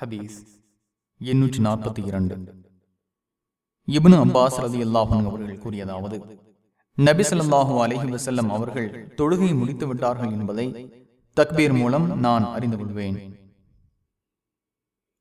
ஹதீஸ் எண்ணூற்றி நாற்பத்தி இரண்டு. இப்னு அப்பாஸ் ரதி அல்லாஹன் அவர்கள் கூறியதாவது நபி சொல்லாஹு அலஹி வசல்லம் அவர்கள் தொழுகை முடித்து விட்டார்கள் என்பதை தக்பீர் மூலம் நான் அறிந்து கொள்வேன்.